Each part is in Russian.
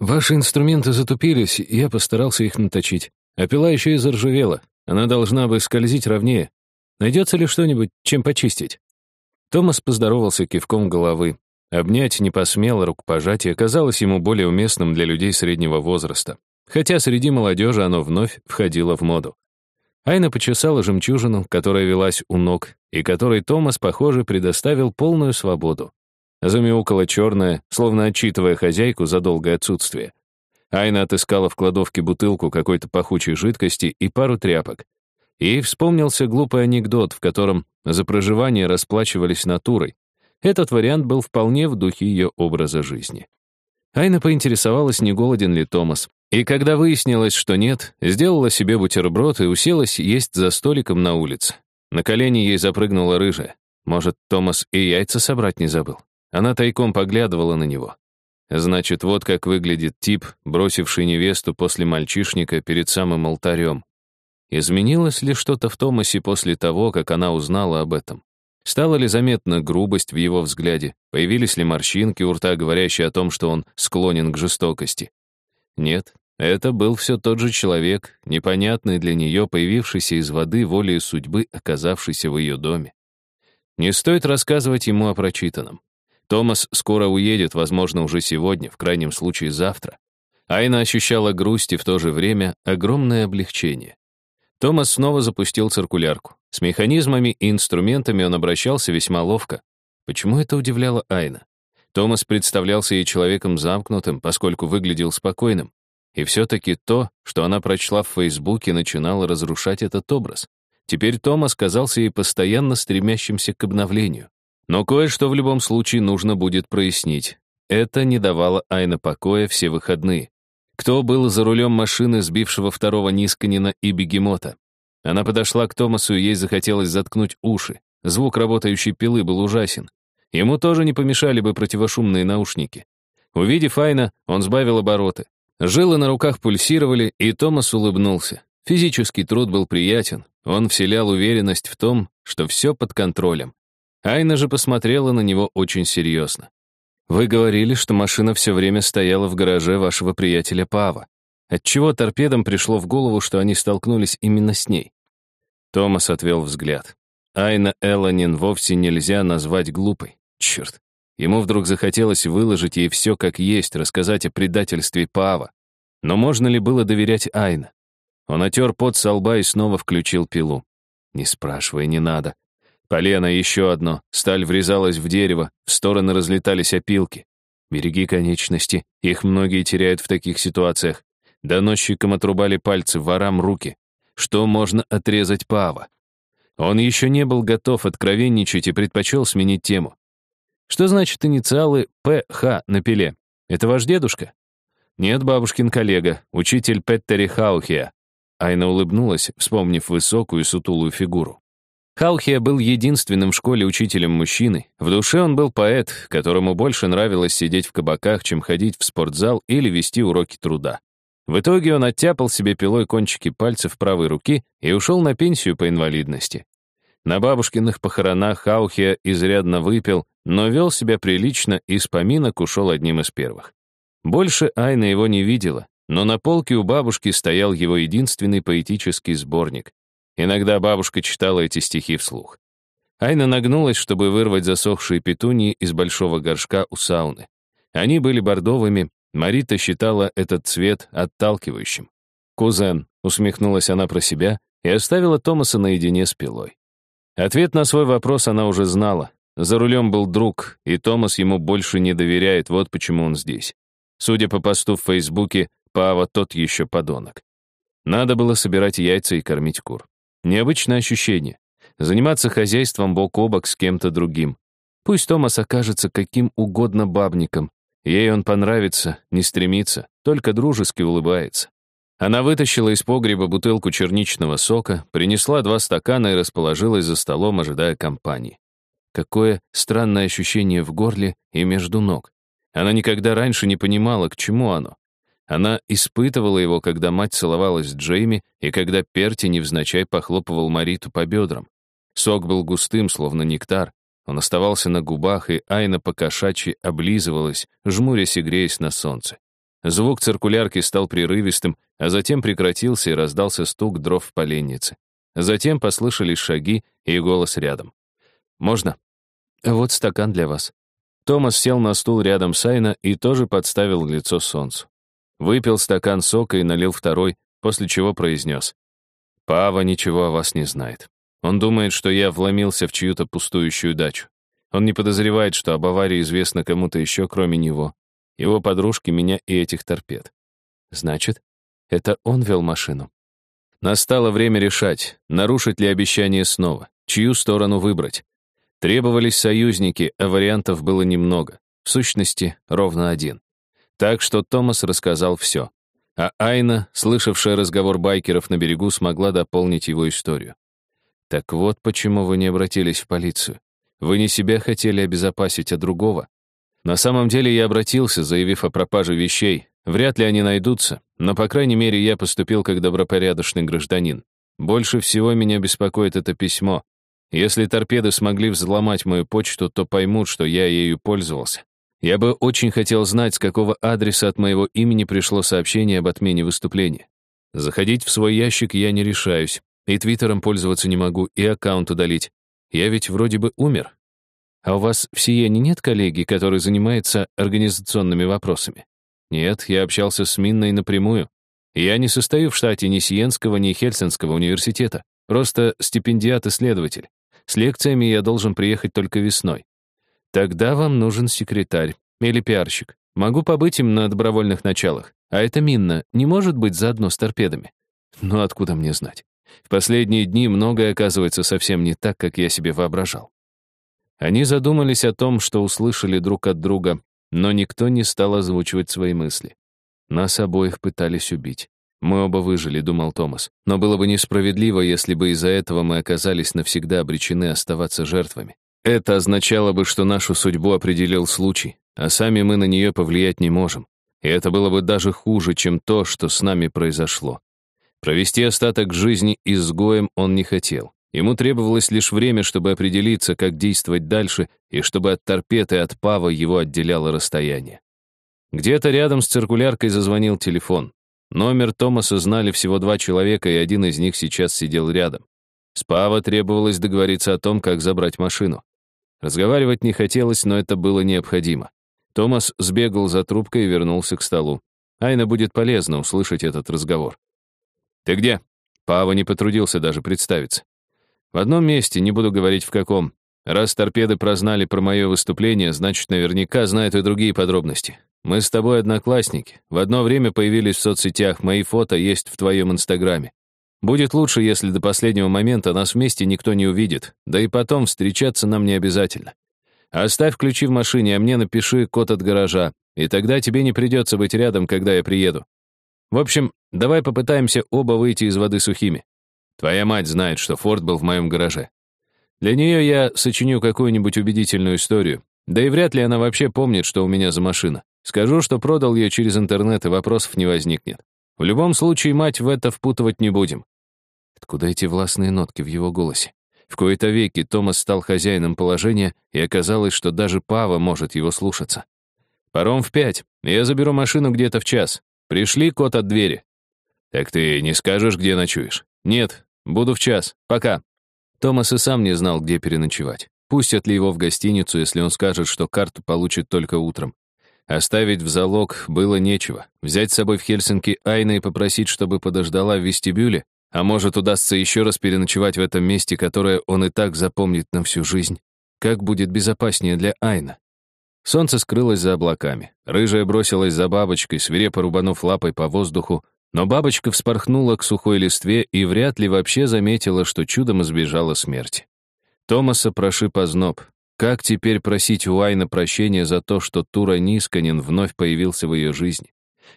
Ваши инструменты затупились, я постарался их наточить. А пила еще и заржавела. Она должна бы скользить ровнее. Найдется ли что-нибудь, чем почистить?» Томас поздоровался кивком головы. Обнять не посмел, рукопожатие казалось ему более уместным для людей среднего возраста. Хотя среди молодежи оно вновь входило в моду. Айна почесала жемчужину, которая велась у ног, и которой Томас, похоже, предоставил полную свободу. Замяукала черная, словно отчитывая хозяйку за долгое отсутствие. Айна отыскала в кладовке бутылку какой-то пахучей жидкости и пару тряпок. Ей вспомнился глупый анекдот, в котором за проживание расплачивались натурой. Этот вариант был вполне в духе ее образа жизни. Айна поинтересовалась, не голоден ли Томас, и когда выяснилось, что нет, сделала себе бутерброд и уселась есть за столиком на улице. На колени ей запрыгнула рыжая. Может, Томас и яйца собрать не забыл? Она тайком поглядывала на него. Значит, вот как выглядит тип, бросивший невесту после мальчишника перед самым алтарем. Изменилось ли что-то в Томасе после того, как она узнала об этом? Стала ли заметна грубость в его взгляде? Появились ли морщинки у рта, говорящие о том, что он склонен к жестокости? Нет, это был все тот же человек, непонятный для нее, появившийся из воды волей судьбы, оказавшийся в ее доме. Не стоит рассказывать ему о прочитанном. Томас скоро уедет, возможно, уже сегодня, в крайнем случае завтра. Айна ощущала грусть и в то же время огромное облегчение. Томас снова запустил циркулярку. С механизмами и инструментами он обращался весьма ловко. Почему это удивляло Айна? Томас представлялся ей человеком замкнутым, поскольку выглядел спокойным. И все-таки то, что она прочла в Фейсбуке, начинало разрушать этот образ. Теперь Томас казался ей постоянно стремящимся к обновлению. Но кое-что в любом случае нужно будет прояснить. Это не давало Айна покоя все выходные. Кто был за рулем машины, сбившего второго Нисканина и бегемота? Она подошла к Томасу, и ей захотелось заткнуть уши. Звук работающей пилы был ужасен. Ему тоже не помешали бы противошумные наушники. Увидев Айна, он сбавил обороты. Жилы на руках пульсировали, и Томас улыбнулся. Физический труд был приятен. Он вселял уверенность в том, что все под контролем. Айна же посмотрела на него очень серьезно. «Вы говорили, что машина все время стояла в гараже вашего приятеля Пава. Отчего торпедам пришло в голову, что они столкнулись именно с ней?» Томас отвел взгляд. Айна Элланин вовсе нельзя назвать глупой. Черт. Ему вдруг захотелось выложить ей все как есть, рассказать о предательстве Пава. Но можно ли было доверять Айна? Он отер пот со лба и снова включил пилу. «Не спрашивай, не надо. Полено еще одно. Сталь врезалась в дерево, в стороны разлетались опилки. Береги конечности, их многие теряют в таких ситуациях. Доносчикам отрубали пальцы, ворам руки. Что можно отрезать Пава? Он еще не был готов откровенничать и предпочел сменить тему. Что значит инициалы ПХ на пиле? Это ваш дедушка? Нет, бабушкин коллега, учитель Петтери Хаухия. Айна улыбнулась, вспомнив высокую сутулую фигуру. Хаухия был единственным в школе учителем мужчины. В душе он был поэт, которому больше нравилось сидеть в кабаках, чем ходить в спортзал или вести уроки труда. В итоге он оттяпал себе пилой кончики пальцев правой руки и ушел на пенсию по инвалидности. На бабушкиных похоронах Хаухия изрядно выпил, но вел себя прилично и с поминок ушел одним из первых. Больше Айна его не видела, но на полке у бабушки стоял его единственный поэтический сборник. Иногда бабушка читала эти стихи вслух. Айна нагнулась, чтобы вырвать засохшие петунии из большого горшка у сауны. Они были бордовыми, Марита считала этот цвет отталкивающим. «Кузен», — усмехнулась она про себя и оставила Томаса наедине с пилой. Ответ на свой вопрос она уже знала. За рулем был друг, и Томас ему больше не доверяет, вот почему он здесь. Судя по посту в Фейсбуке, Пава тот еще подонок. Надо было собирать яйца и кормить кур. Необычное ощущение. Заниматься хозяйством бок о бок с кем-то другим. Пусть Томас окажется каким угодно бабником. Ей он понравится, не стремится, только дружески улыбается. Она вытащила из погреба бутылку черничного сока, принесла два стакана и расположилась за столом, ожидая компании. Какое странное ощущение в горле и между ног. Она никогда раньше не понимала, к чему оно. Она испытывала его, когда мать целовалась с Джейми и когда Перти невзначай похлопывал Мариту по бедрам. Сок был густым, словно нектар. Он оставался на губах, и Айна по-кошачьи облизывалась, жмурясь и греясь на солнце. Звук циркулярки стал прерывистым, а затем прекратился и раздался стук дров в поленнице. Затем послышались шаги и голос рядом. «Можно?» «Вот стакан для вас». Томас сел на стул рядом с Айна и тоже подставил лицо солнцу. Выпил стакан сока и налил второй, после чего произнес. «Пава ничего о вас не знает. Он думает, что я вломился в чью-то пустующую дачу. Он не подозревает, что об аварии известно кому-то еще, кроме него. Его подружки, меня и этих торпед. Значит, это он вел машину. Настало время решать, нарушить ли обещание снова, чью сторону выбрать. Требовались союзники, а вариантов было немного. В сущности, ровно один. Так что Томас рассказал все. А Айна, слышавшая разговор байкеров на берегу, смогла дополнить его историю. Так вот почему вы не обратились в полицию. Вы не себя хотели обезопасить, а другого. На самом деле я обратился, заявив о пропаже вещей. Вряд ли они найдутся, но, по крайней мере, я поступил как добропорядочный гражданин. Больше всего меня беспокоит это письмо. Если торпеды смогли взломать мою почту, то поймут, что я ею пользовался. Я бы очень хотел знать, с какого адреса от моего имени пришло сообщение об отмене выступления. Заходить в свой ящик я не решаюсь, и Твиттером пользоваться не могу, и аккаунт удалить. Я ведь вроде бы умер. А у вас в Сиене нет коллеги, который занимается организационными вопросами? Нет, я общался с Минной напрямую. Я не состою в штате ни Сиенского, ни Хельсинского университета. Просто стипендиат-исследователь. С лекциями я должен приехать только весной. Тогда вам нужен секретарь или пиарщик. Могу побыть им на добровольных началах. А эта Минна не может быть заодно с торпедами. Ну откуда мне знать? В последние дни многое оказывается совсем не так, как я себе воображал. Они задумались о том, что услышали друг от друга, но никто не стал озвучивать свои мысли. Нас обоих пытались убить. Мы оба выжили, думал Томас. Но было бы несправедливо, если бы из-за этого мы оказались навсегда обречены оставаться жертвами. Это означало бы, что нашу судьбу определил случай, а сами мы на нее повлиять не можем. И это было бы даже хуже, чем то, что с нами произошло. Провести остаток жизни изгоем он не хотел. Ему требовалось лишь время, чтобы определиться, как действовать дальше, и чтобы от торпед и от пава его отделяло расстояние. Где-то рядом с циркуляркой зазвонил телефон. Номер Томаса знали всего два человека, и один из них сейчас сидел рядом. С Пава требовалось договориться о том, как забрать машину. Разговаривать не хотелось, но это было необходимо. Томас сбегал за трубкой и вернулся к столу. Айна будет полезно услышать этот разговор. «Ты где?» Пава не потрудился даже представиться. «В одном месте, не буду говорить в каком. Раз торпеды прознали про мое выступление, значит, наверняка знают и другие подробности. Мы с тобой одноклассники. В одно время появились в соцсетях, мои фото есть в твоем инстаграме. Будет лучше, если до последнего момента нас вместе никто не увидит, да и потом встречаться нам не обязательно. Оставь ключи в машине, а мне напиши код от гаража, и тогда тебе не придется быть рядом, когда я приеду. В общем, давай попытаемся оба выйти из воды сухими. Твоя мать знает, что Форд был в моем гараже. Для нее я сочиню какую-нибудь убедительную историю. Да и вряд ли она вообще помнит, что у меня за машина. Скажу, что продал ее через интернет, и вопросов не возникнет. В любом случае, мать в это впутывать не будем. Откуда эти властные нотки в его голосе? В кои-то веки Томас стал хозяином положения, и оказалось, что даже Пава может его слушаться. «Паром в пять. Я заберу машину где-то в час. Пришли кот от двери. Так ты не скажешь, где ночуешь? Нет, буду в час. Пока. Томас и сам не знал, где переночевать. Пустят ли его в гостиницу, если он скажет, что карту получит только утром. Оставить в залог было нечего. Взять с собой в Хельсинки Айна и попросить, чтобы подождала в вестибюле, а может, удастся еще раз переночевать в этом месте, которое он и так запомнит на всю жизнь. Как будет безопаснее для Айна? Солнце скрылось за облаками. Рыжая бросилась за бабочкой, свирепо рубанув лапой по воздуху, но бабочка вспорхнула к сухой листве и вряд ли вообще заметила, что чудом избежала смерти. Томаса прошиб озноб. Как теперь просить у Айна прощения за то, что Тура Нисканин вновь появился в ее жизни?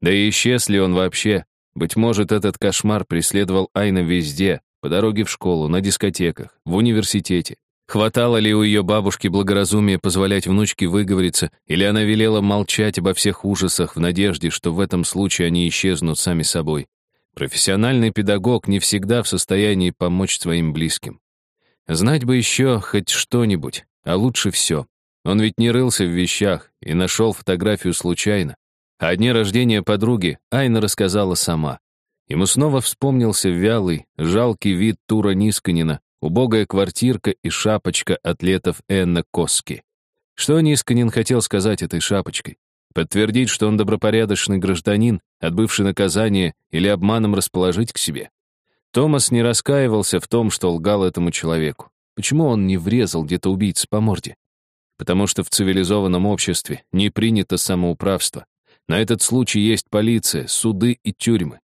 Да и исчез ли он вообще? Быть может, этот кошмар преследовал Айна везде, по дороге в школу, на дискотеках, в университете. Хватало ли у ее бабушки благоразумия позволять внучке выговориться, или она велела молчать обо всех ужасах в надежде, что в этом случае они исчезнут сами собой? Профессиональный педагог не всегда в состоянии помочь своим близким. Знать бы еще хоть что-нибудь, а лучше все. Он ведь не рылся в вещах и нашел фотографию случайно. О дне рождения подруги Айна рассказала сама. Ему снова вспомнился вялый, жалкий вид Тура Нисканина, убогая квартирка и шапочка атлетов Энна Коски. Что Нисканин хотел сказать этой шапочкой? Подтвердить, что он добропорядочный гражданин, отбывший наказание или обманом расположить к себе? Томас не раскаивался в том, что лгал этому человеку. Почему он не врезал где-то убийц по морде? Потому что в цивилизованном обществе не принято самоуправство. На этот случай есть полиция, суды и тюрьмы.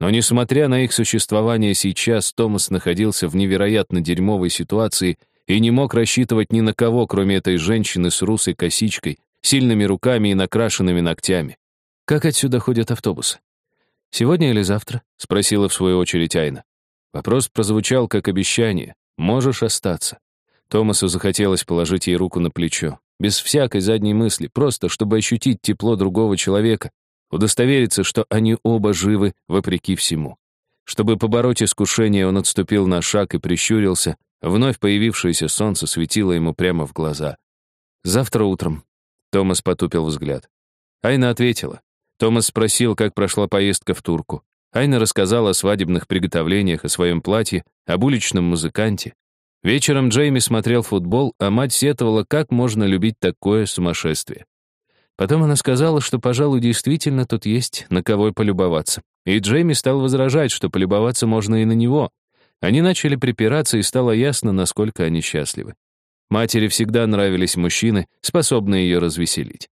Но несмотря на их существование сейчас, Томас находился в невероятно дерьмовой ситуации и не мог рассчитывать ни на кого, кроме этой женщины с русой косичкой, сильными руками и накрашенными ногтями. Как отсюда ходят автобусы? «Сегодня или завтра?» — спросила в свою очередь Айна. Вопрос прозвучал как обещание. «Можешь остаться». Томасу захотелось положить ей руку на плечо без всякой задней мысли, просто чтобы ощутить тепло другого человека, удостовериться, что они оба живы вопреки всему. Чтобы побороть искушение, он отступил на шаг и прищурился, вновь появившееся солнце светило ему прямо в глаза. «Завтра утром», — Томас потупил взгляд. Айна ответила. Томас спросил, как прошла поездка в Турку. Айна рассказала о свадебных приготовлениях, о своем платье, об уличном музыканте. Вечером Джейми смотрел футбол, а мать сетовала, как можно любить такое сумасшествие. Потом она сказала, что, пожалуй, действительно тут есть на кого полюбоваться. И Джейми стал возражать, что полюбоваться можно и на него. Они начали припираться, и стало ясно, насколько они счастливы. Матери всегда нравились мужчины, способные ее развеселить.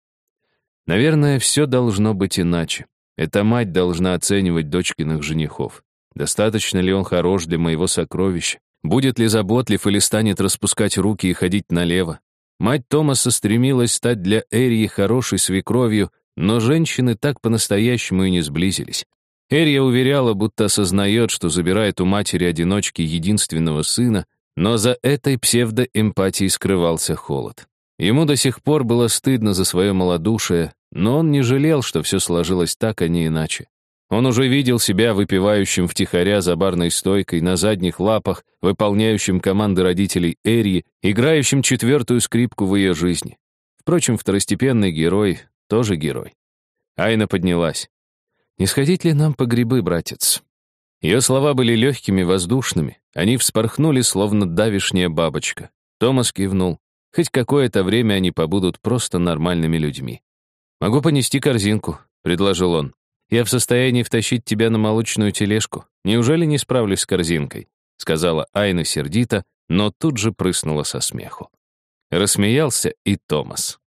Наверное, все должно быть иначе. Эта мать должна оценивать дочкиных женихов. Достаточно ли он хорош для моего сокровища? Будет ли заботлив или станет распускать руки и ходить налево? Мать Томаса стремилась стать для Эрии хорошей свекровью, но женщины так по-настоящему и не сблизились. Эрия уверяла, будто осознает, что забирает у матери-одиночки единственного сына, но за этой псевдоэмпатией скрывался холод. Ему до сих пор было стыдно за свое малодушие, но он не жалел, что все сложилось так, а не иначе. Он уже видел себя выпивающим втихаря за барной стойкой, на задних лапах, выполняющим команды родителей Эри, играющим четвертую скрипку в ее жизни. Впрочем, второстепенный герой тоже герой. Айна поднялась. «Не сходить ли нам по грибы, братец?» Ее слова были легкими, воздушными. Они вспорхнули, словно давишняя бабочка. Томас кивнул. Хоть какое-то время они побудут просто нормальными людьми. «Могу понести корзинку», — предложил он. Я в состоянии втащить тебя на молочную тележку. Неужели не справлюсь с корзинкой?» — сказала Айна сердито, но тут же прыснула со смеху. Рассмеялся и Томас.